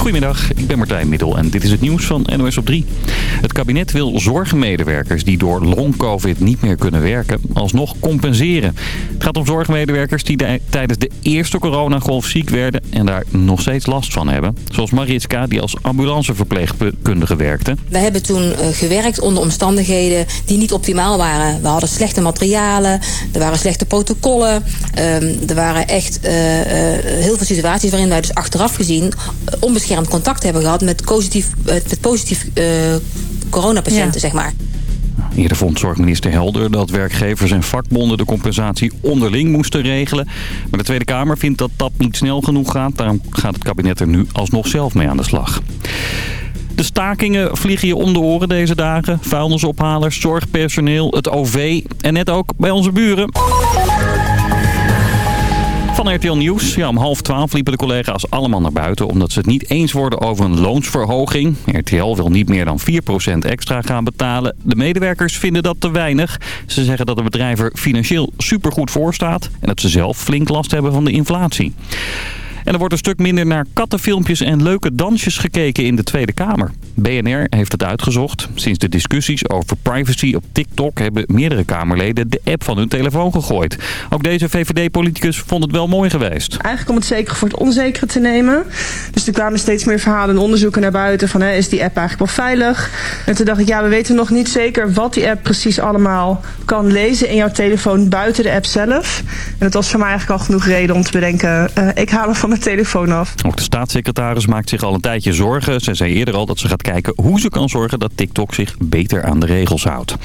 Goedemiddag, ik ben Martijn Middel en dit is het nieuws van NOS op 3. Het kabinet wil zorgmedewerkers die door long-covid niet meer kunnen werken alsnog compenseren. Het gaat om zorgmedewerkers die tijdens de eerste coronagolf ziek werden en daar nog steeds last van hebben. Zoals Maritska die als ambulanceverpleegkundige werkte. We hebben toen eh, gewerkt onder omstandigheden die niet optimaal waren. We hadden slechte materialen, er waren slechte protocollen. Ehm, er waren echt eh, eh, heel veel situaties waarin wij dus achteraf gezien onbeschermd contact hebben gehad met positief, met positief coronapatiënten, zeg maar. Eerder vond zorgminister Helder dat werkgevers en vakbonden de compensatie onderling moesten regelen. Maar de Tweede Kamer vindt dat dat niet snel genoeg gaat. Daarom gaat het kabinet er nu alsnog zelf mee aan de slag. De stakingen vliegen je om de oren deze dagen. Vuilnisophalers, zorgpersoneel, het OV en net ook bij onze buren. Van RTL Nieuws. Ja, om half twaalf liepen de collega's allemaal naar buiten... omdat ze het niet eens worden over een loonsverhoging. RTL wil niet meer dan 4% extra gaan betalen. De medewerkers vinden dat te weinig. Ze zeggen dat de bedrijf er financieel supergoed voor staat... en dat ze zelf flink last hebben van de inflatie. En er wordt een stuk minder naar kattenfilmpjes en leuke dansjes gekeken in de Tweede Kamer. BNR heeft het uitgezocht. Sinds de discussies over privacy op TikTok hebben meerdere Kamerleden de app van hun telefoon gegooid. Ook deze VVD-politicus vond het wel mooi geweest. Eigenlijk om het zeker voor het onzekere te nemen. Dus er kwamen steeds meer verhalen en onderzoeken naar buiten van hè, is die app eigenlijk wel veilig? En toen dacht ik ja, we weten nog niet zeker wat die app precies allemaal kan lezen in jouw telefoon buiten de app zelf. En dat was voor mij eigenlijk al genoeg reden om te bedenken, uh, ik haal hem van mijn telefoon af. Ook de staatssecretaris maakt zich al een tijdje zorgen. Ze zei eerder al dat ze gaat kijken hoe ze kan zorgen dat TikTok zich beter aan de regels houdt.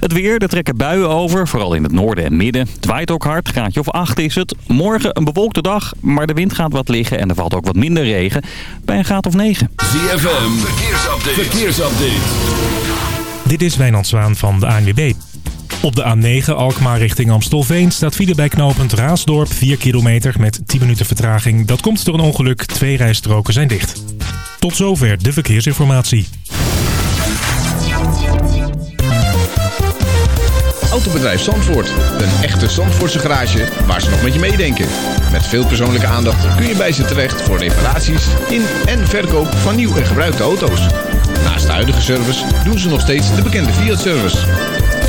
Het weer, er trekken buien over, vooral in het noorden en midden. Het waait ook hard, graadje of 8 is het. Morgen een bewolkte dag, maar de wind gaat wat liggen en er valt ook wat minder regen. Bij een graad of 9. ZFM, verkeersupdate. verkeersupdate. Dit is Wijnand Zwaan van de ANWB. Op de A9 Alkmaar richting Amstelveen staat file bij knooppunt Raasdorp 4 kilometer met 10 minuten vertraging. Dat komt door een ongeluk. Twee rijstroken zijn dicht. Tot zover de verkeersinformatie. Autobedrijf Zandvoort. Een echte Zandvoortse garage waar ze nog met je meedenken. Met veel persoonlijke aandacht kun je bij ze terecht voor reparaties in en verkoop van nieuw en gebruikte auto's. Naast de huidige service doen ze nog steeds de bekende Fiat-service.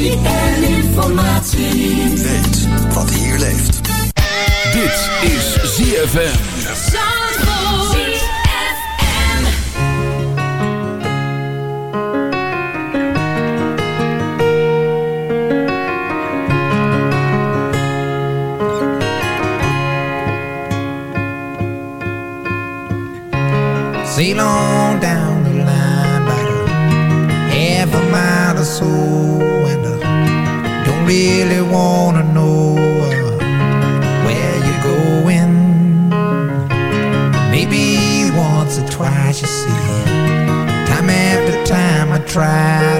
muziek en informatie. Weet wat hier leeft. Dit is ZFM. Sail on down the line about half a mile or so, really wanna know where you're going. Maybe once or twice you see, time after time I try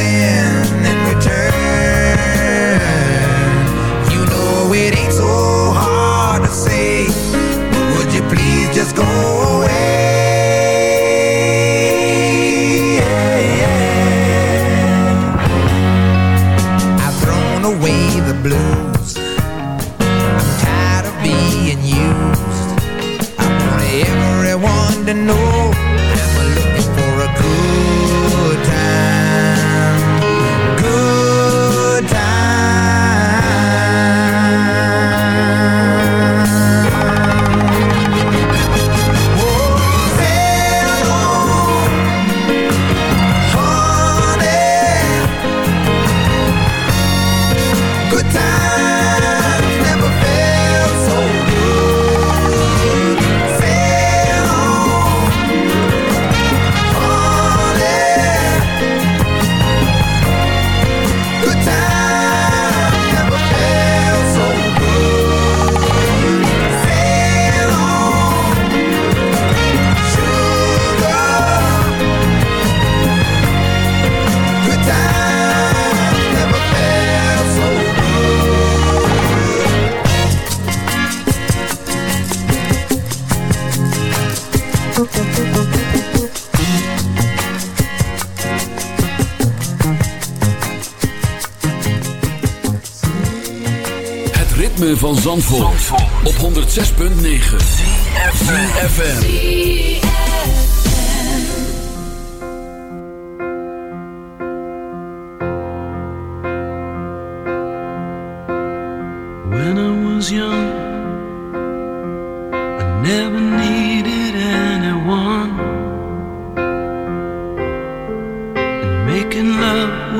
in.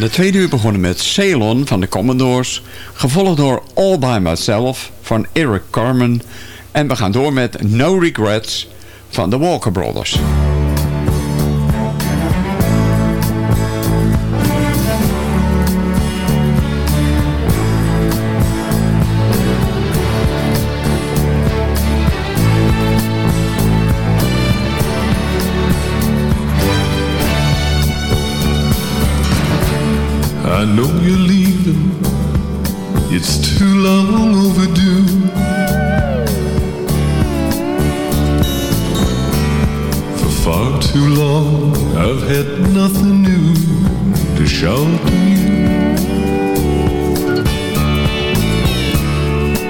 De tweede uur begonnen met Ceylon van de Commodores. Gevolgd door All By Myself van Eric Carmen. En we gaan door met No Regrets van de Walker Brothers. Know you're leaving. It's too long overdue. For far too long, I've had nothing new to show to you.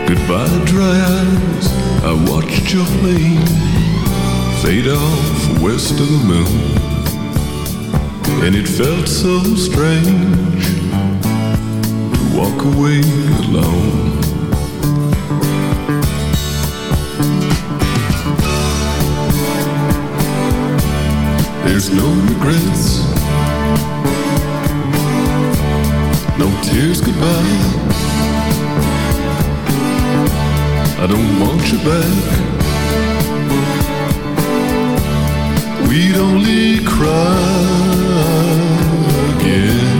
Goodbye, dry eyes. I watched your plane fade off west of the moon. And it felt so strange walk away alone. There's no regrets, no tears goodbye. I don't want you back. We'd only cry again.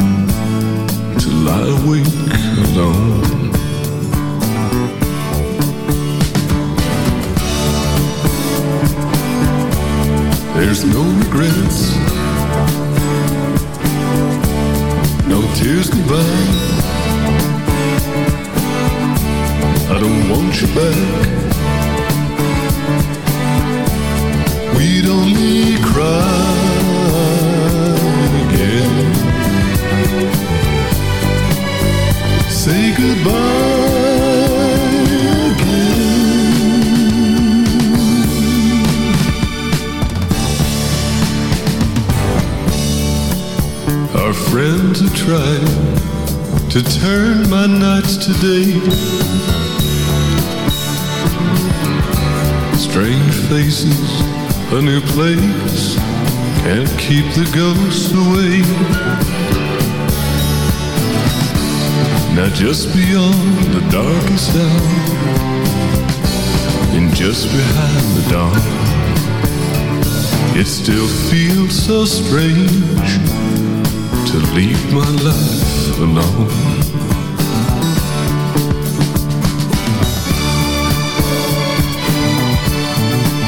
lie awake alone. There's no regrets, no tears goodbye. I don't want you back. We'd only cry Say goodbye again. Our friends have tried to turn my nights to day. Strange faces, a new place, can't keep the ghosts away. Now just beyond the darkest hour, and just behind the dawn, it still feels so strange to leave my life alone.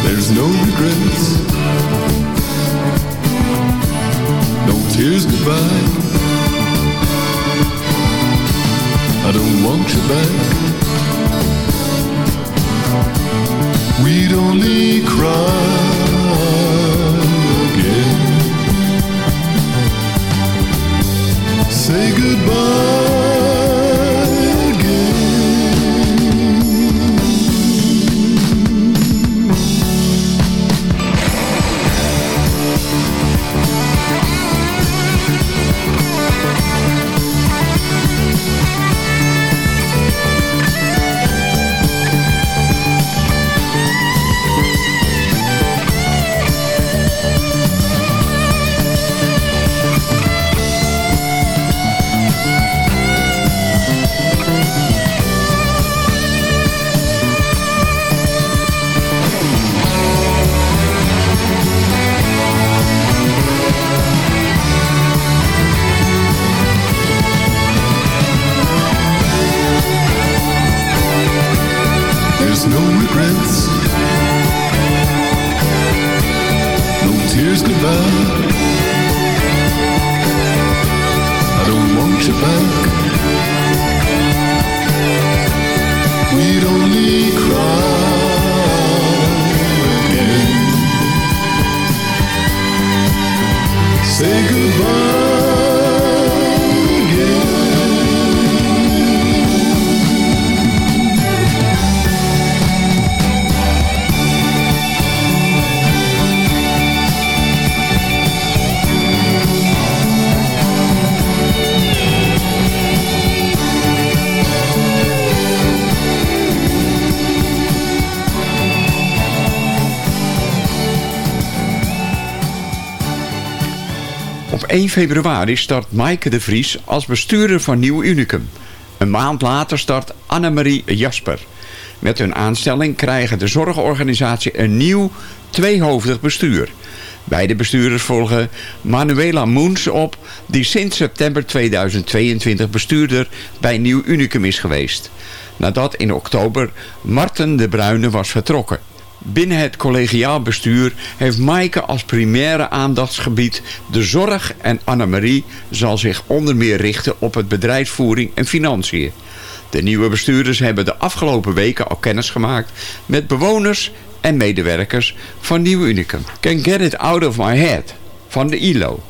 There's no regrets, no tears goodbye. I don't want you back. We'd only cry again. Say goodbye Say goodbye 1 februari start Maaike de Vries als bestuurder van Nieuw Unicum. Een maand later start Annemarie Jasper. Met hun aanstelling krijgen de zorgorganisatie een nieuw tweehoofdig bestuur. Beide bestuurders volgen Manuela Moens op, die sinds september 2022 bestuurder bij Nieuw Unicum is geweest. Nadat in oktober Marten de Bruyne was vertrokken. Binnen het collegiaal bestuur heeft Maaike als primaire aandachtsgebied de zorg en Annemarie zal zich onder meer richten op het bedrijfsvoering en financiën. De nieuwe bestuurders hebben de afgelopen weken al kennis gemaakt met bewoners en medewerkers van Nieuw Unicum. Can Get It Out of My Head van de ILO.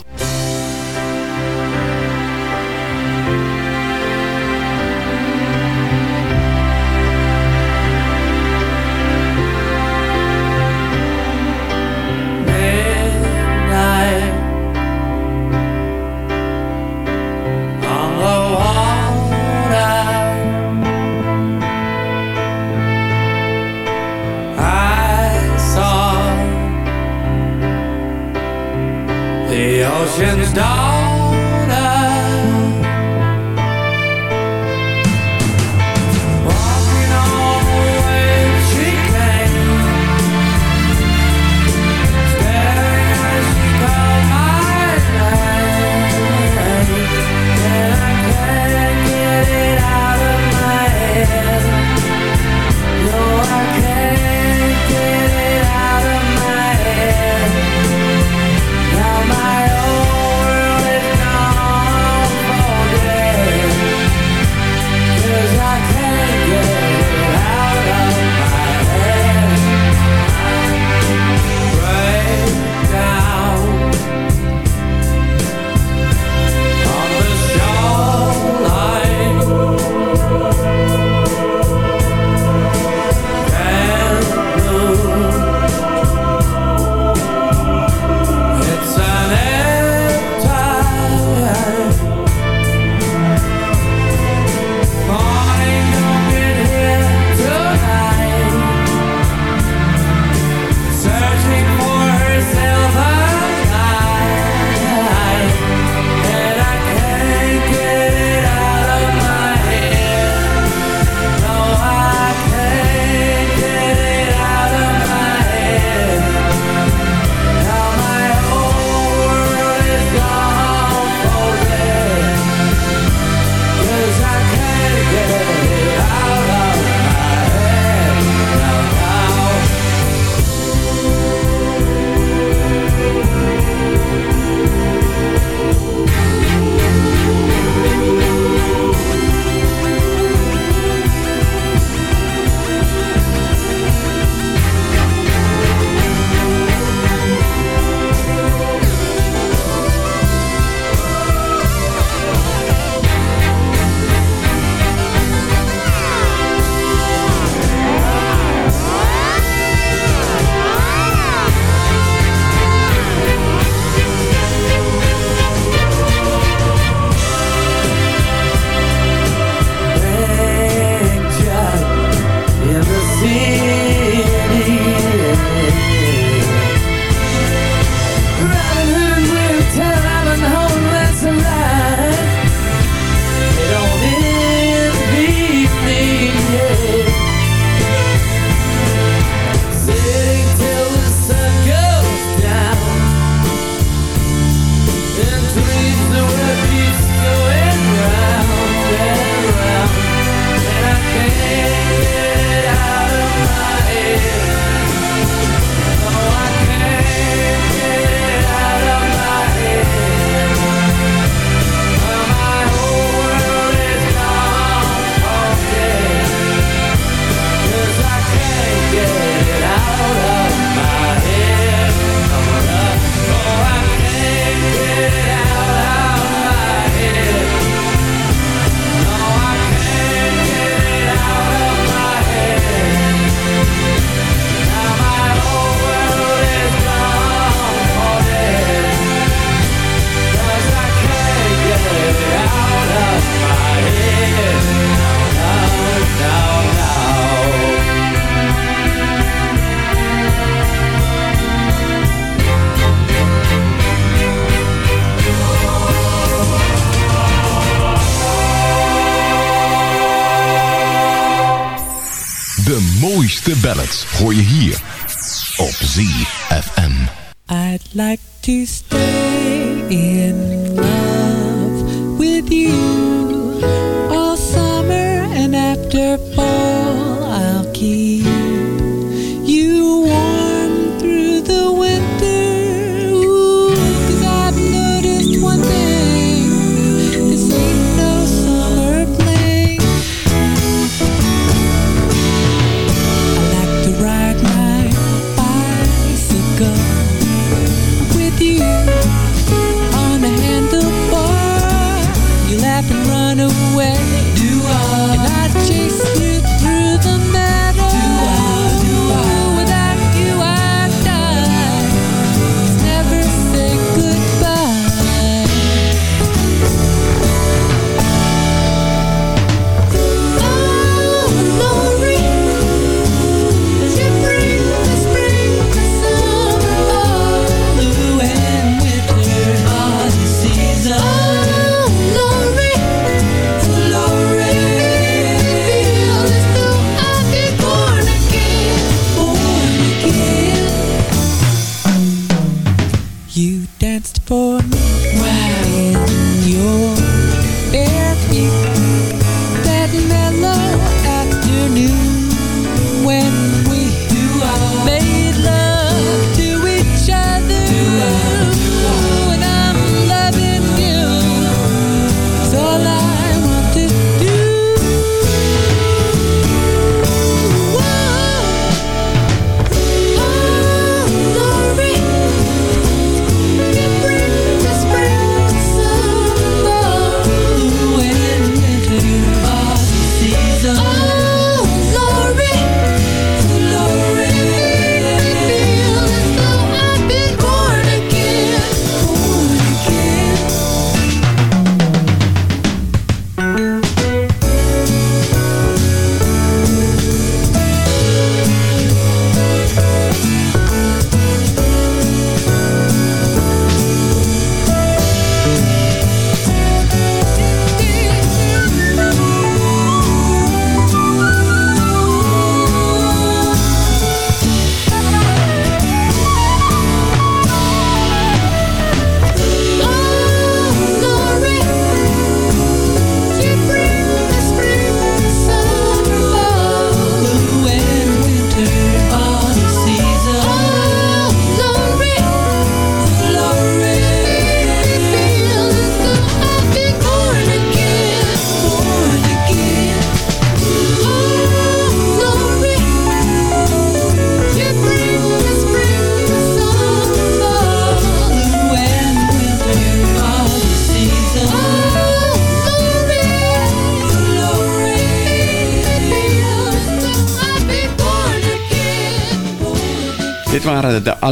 De mooiste ballads hoor je hier op ZFM. I'd like to stay in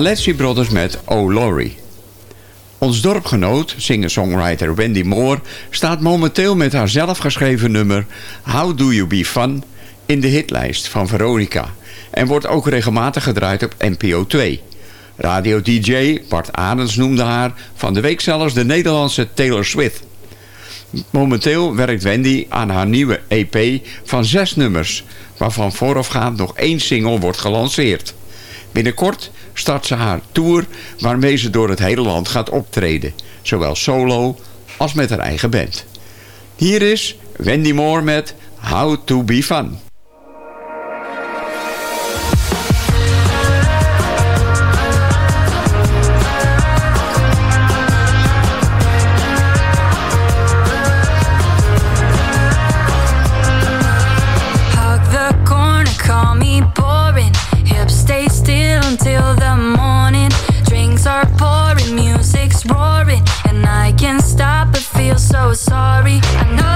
Alessi Brothers met O'Lory. Ons dorpgenoot, singer-songwriter Wendy Moore... staat momenteel met haar zelfgeschreven nummer... How Do You Be Fun in de hitlijst van Veronica... en wordt ook regelmatig gedraaid op NPO 2... Radio-dj Bart Adens noemde haar van de week zelfs de Nederlandse Taylor Swift. Momenteel werkt Wendy aan haar nieuwe EP van zes nummers... waarvan voorafgaand nog één single wordt gelanceerd. Binnenkort start ze haar tour waarmee ze door het hele land gaat optreden. Zowel solo als met haar eigen band. Hier is Wendy Moore met How to Be Fun. I know.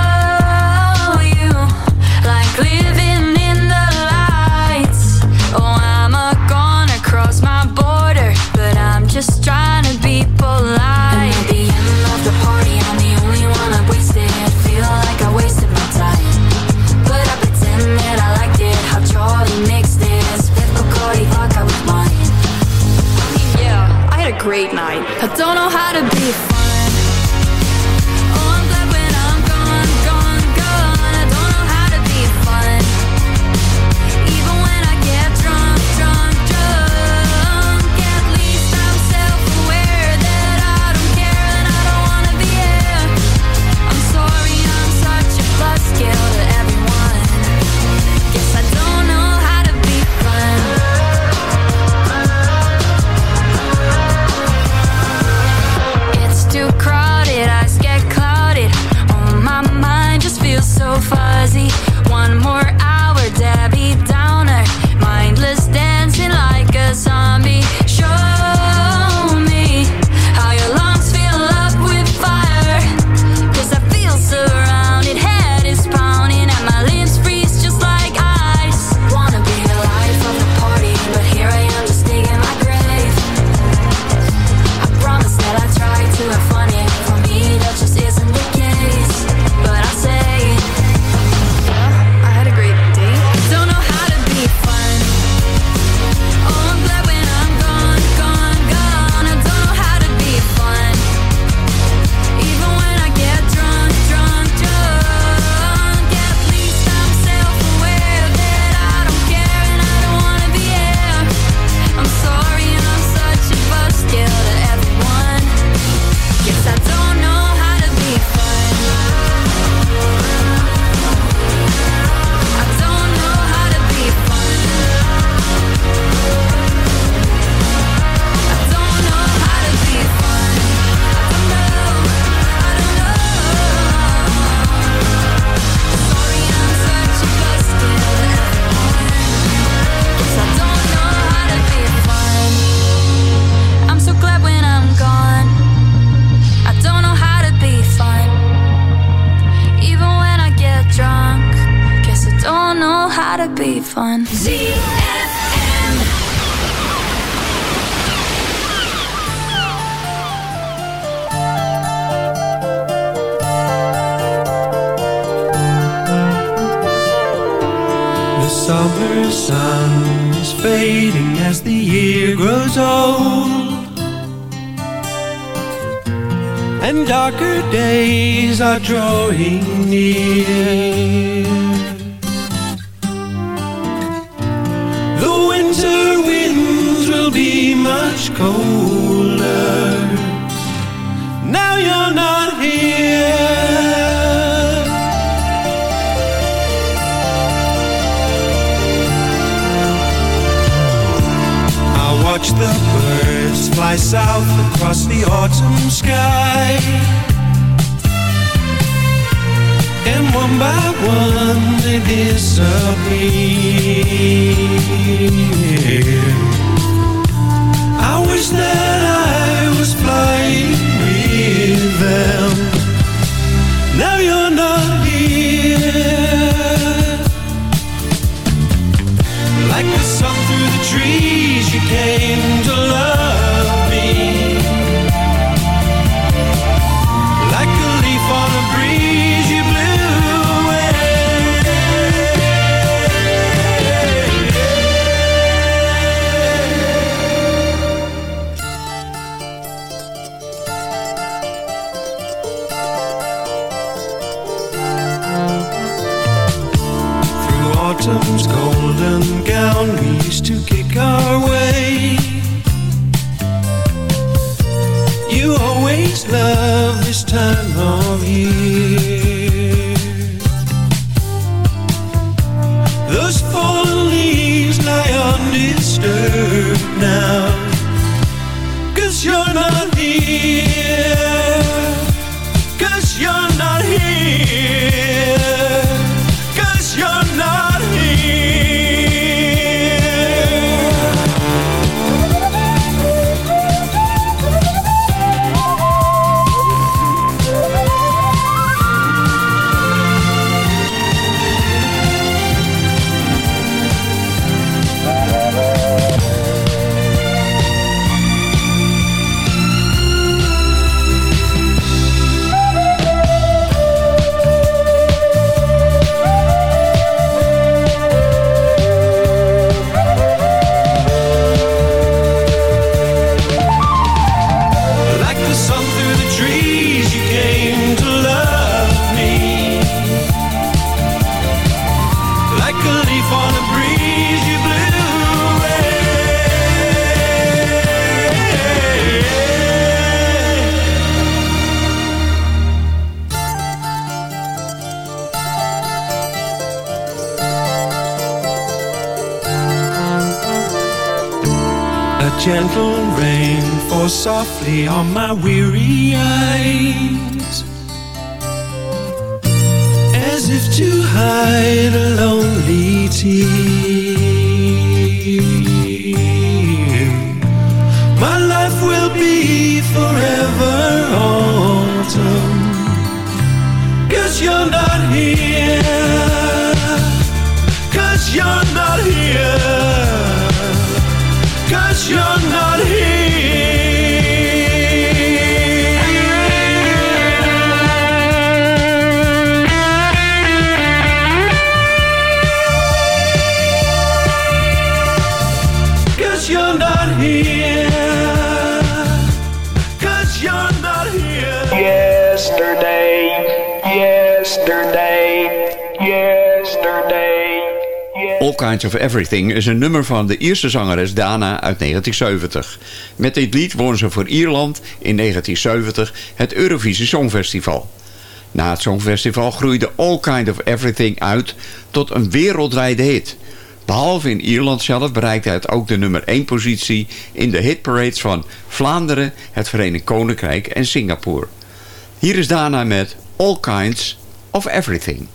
Much colder. Now you're not here. I watch the birds fly south across the autumn sky. And one by one they disappear. I wish that I was flying with them. Now you're not here. Like the sun through the trees, you came to love on my weary All Kinds of Everything is een nummer van de Ierse zangeres Dana uit 1970. Met dit lied won ze voor Ierland in 1970 het Eurovisie Songfestival. Na het Songfestival groeide All Kind of Everything uit tot een wereldwijde hit. Behalve in Ierland zelf bereikte het ook de nummer 1 positie in de hitparades van Vlaanderen, het Verenigd Koninkrijk en Singapore. Hier is Dana met All Kinds of Everything.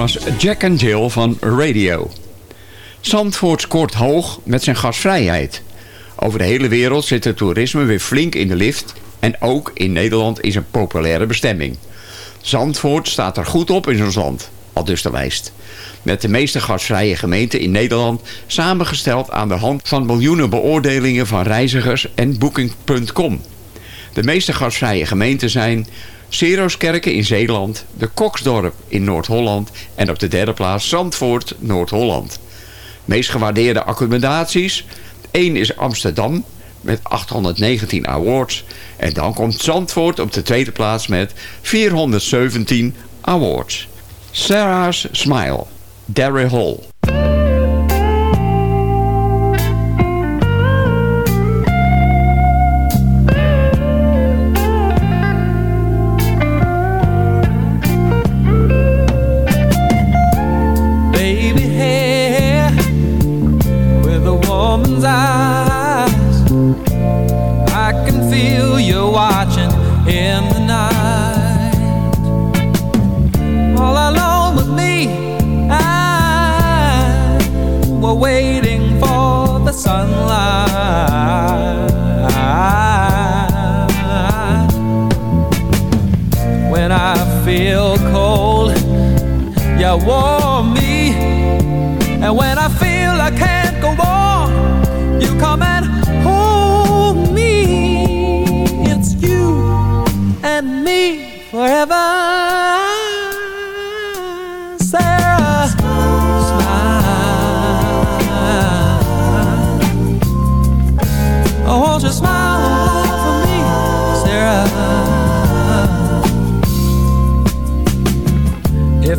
Was Jack and Jill van Radio. Zandvoort scoort hoog met zijn gasvrijheid. Over de hele wereld zit het toerisme weer flink in de lift... en ook in Nederland is een populaire bestemming. Zandvoort staat er goed op in ons land, al dus de lijst. Met de meeste gasvrije gemeenten in Nederland... samengesteld aan de hand van miljoenen beoordelingen van reizigers en Booking.com. De meeste gasvrije gemeenten zijn... Seroskerken in Zeeland, de Koksdorp in Noord-Holland... en op de derde plaats Zandvoort, Noord-Holland. Meest gewaardeerde accommodaties. Eén is Amsterdam met 819 awards. En dan komt Zandvoort op de tweede plaats met 417 awards. Sarah's Smile, Derry Hall. Cold, you warm me. And when I feel I can't go on, you come and hold me. It's you and me forever.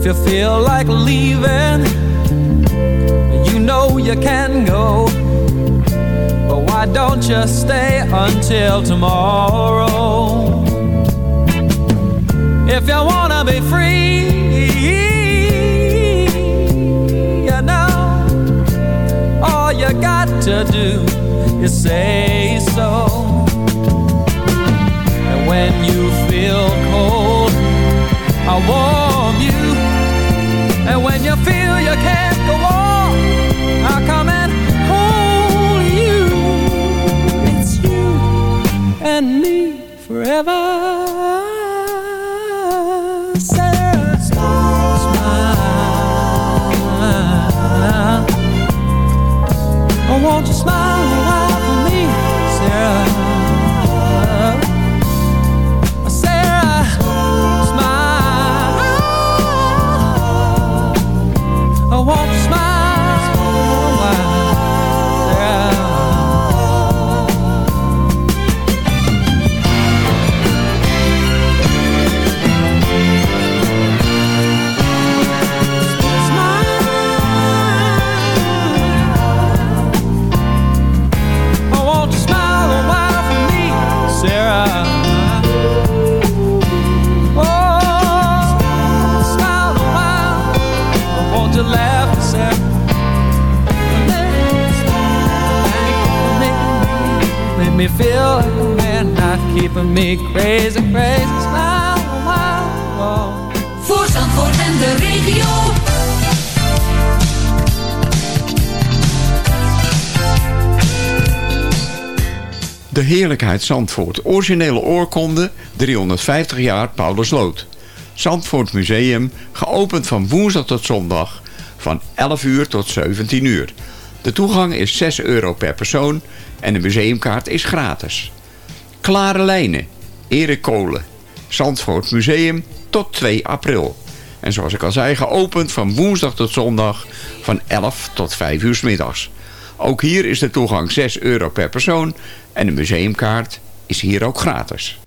If you feel like leaving, you know you can go. But why don't you stay until tomorrow? If you wanna be free, you know, all you got to do is say so. And when you feel cold, I warm you can't go on, I'll come and hold you. It's you and me forever. Me crazy, crazy. Smile while. Oh. Voor Zandvoort en de regio. De Heerlijkheid Zandvoort. Originele oorkonde, 350 jaar Paulus Lood. Zandvoort Museum, geopend van woensdag tot zondag, van 11 uur tot 17 uur. De toegang is 6 euro per persoon en de museumkaart is gratis. Klare Lijnen, Erik Kolen, Zandvoort Museum tot 2 april. En zoals ik al zei, geopend van woensdag tot zondag van 11 tot 5 uur 's middags. Ook hier is de toegang 6 euro per persoon en de museumkaart is hier ook gratis.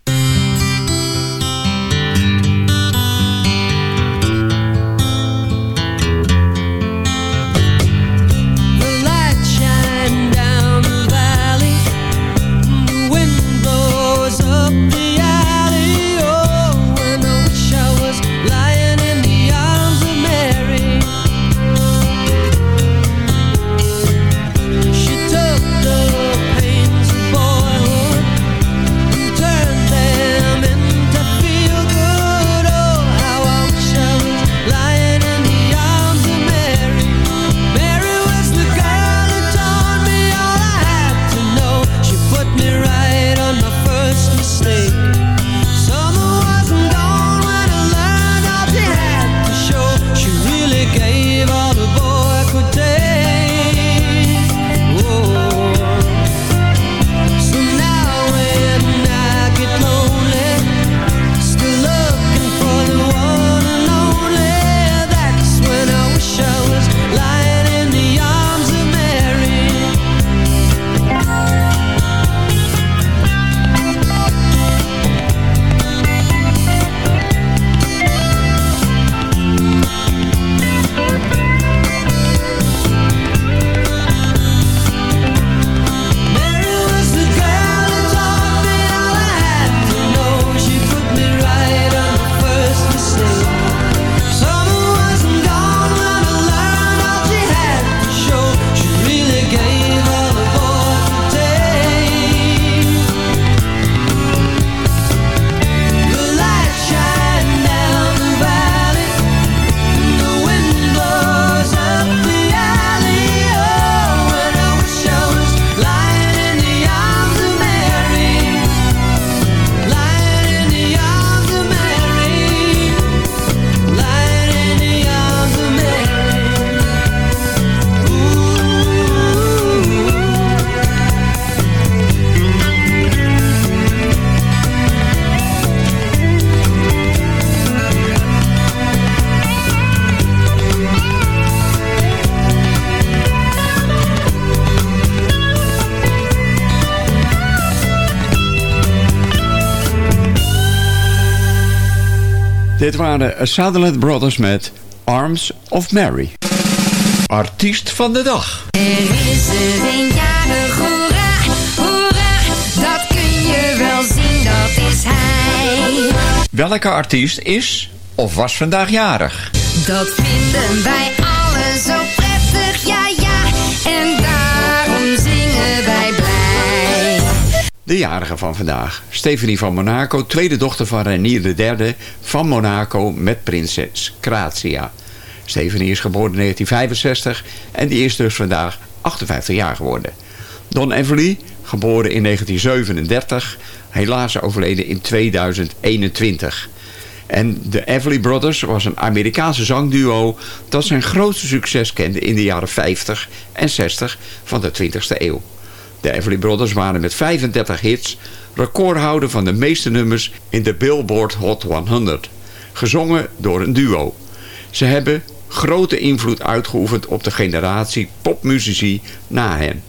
Waren Sutherland Brothers met Arms of Mary. Artiest van de dag. Er is er een jarig, hoera, hoera, dat kun je wel zien, dat is hij. Welke artiest is of was vandaag jarig? Dat vinden wij De jarige van vandaag. Stephanie van Monaco, tweede dochter van Renier III van Monaco met prinses Grazia. Stephanie is geboren in 1965 en die is dus vandaag 58 jaar geworden. Don Everly, geboren in 1937, helaas overleden in 2021. En de Everly Brothers was een Amerikaanse zangduo dat zijn grootste succes kende in de jaren 50 en 60 van de 20e eeuw. De Everly Brothers waren met 35 hits recordhouder van de meeste nummers in de Billboard Hot 100. Gezongen door een duo. Ze hebben grote invloed uitgeoefend op de generatie popmuzici na hen.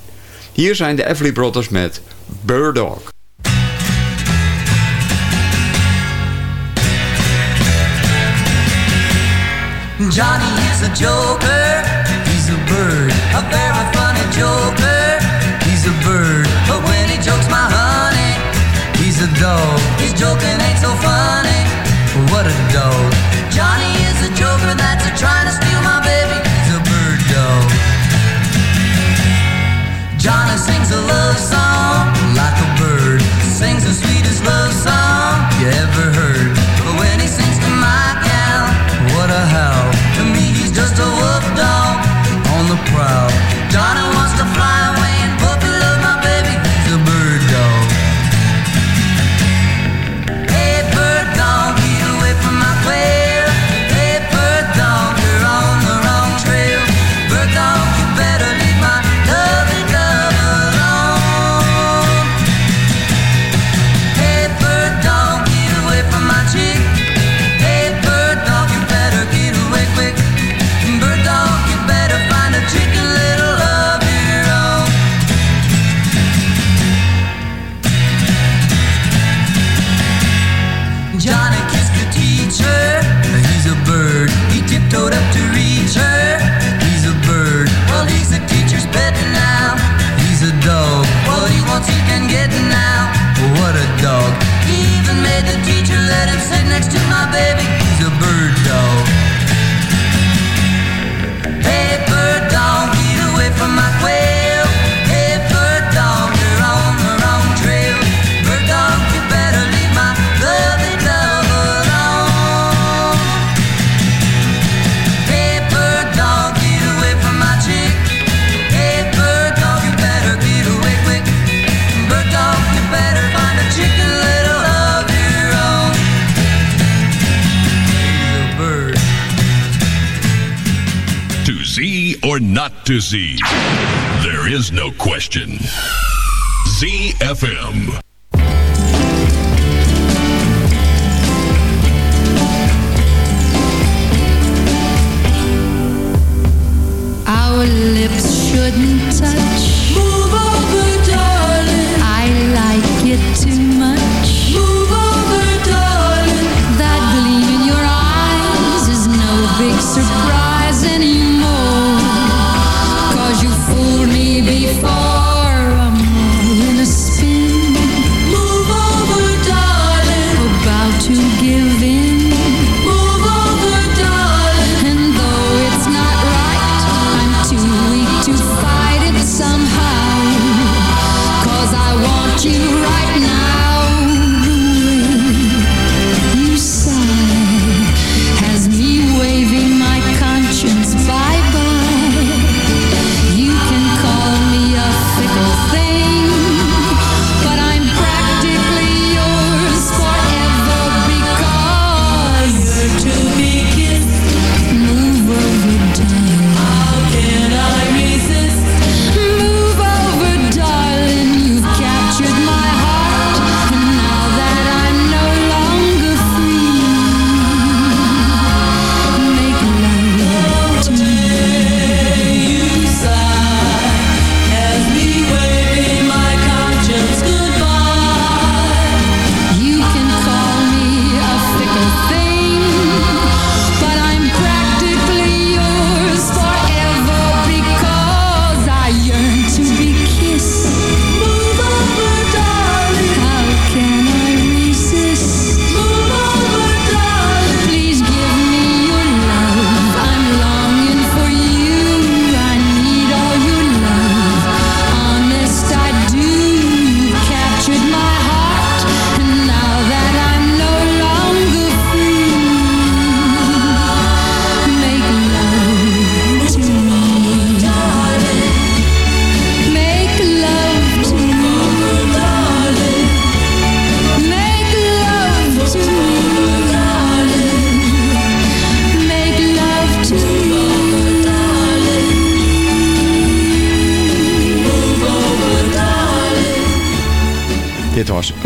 Hier zijn de Everly Brothers met Bird Dog. Johnny is a joker, he's a bird, a very funny joker. Dog. His joking ain't so funny, what a dog. Johnny is a joker that's a trying to steal my baby. He's a bird dog. Johnny sings a love song like a bird, sings the sweetest love song you ever heard. But when he sings to my gal, what a howl. To me, he's just a wolf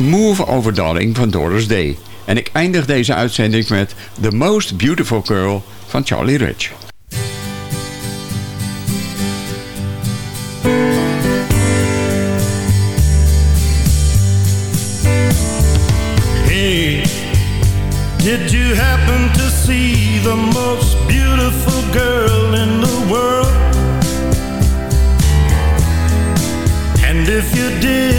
Move Over Darling van Doris Day. En ik eindig deze uitzending met The Most Beautiful Girl van Charlie Rich. Hey, did you happen to see the most beautiful girl in the world? And if you did,